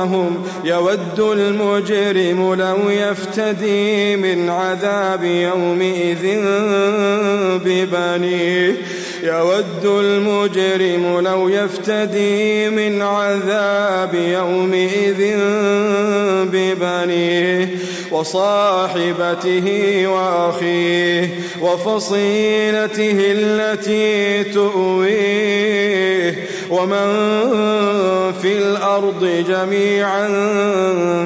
يبصرونهم يود المجرم لو يفتدي من عذاب يومئذ ببنيه. يود المجرم لو يفتدي من عذاب يومئذ ببنيه وصاحبته وأخيه وفصيلته التي تؤويه. ومن في الأرض جميعا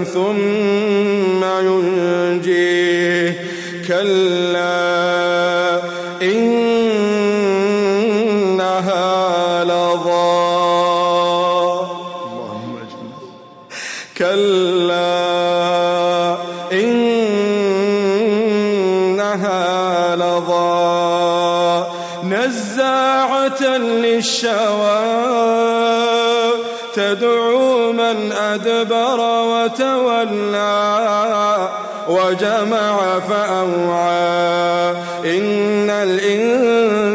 ثم ينجيه كلا إنها لظى كلا إنها للشوى تدعو من أدبر وتولى وجمع فأوعى إن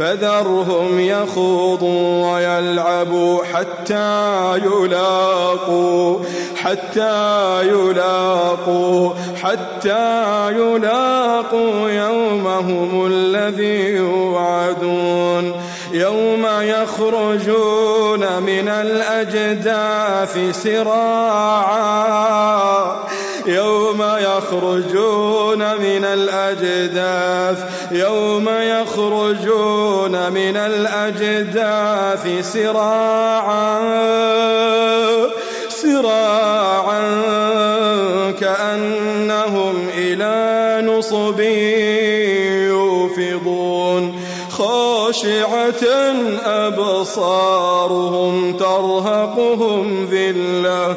فذرهم يخوضوا ويلعبوا حتى يلاقوا حتى يلاقوا حتى يلاقوا يومهم الذي يوعدون. يوم يخرجون من الأجداث سراعا. يوم يخرجون من الأجداث يوم يخرجون من الأجداث سراعا سراعا كأنهم إلى نصب يوفضون. خاشعة أبصارهم ترهقهم ذلة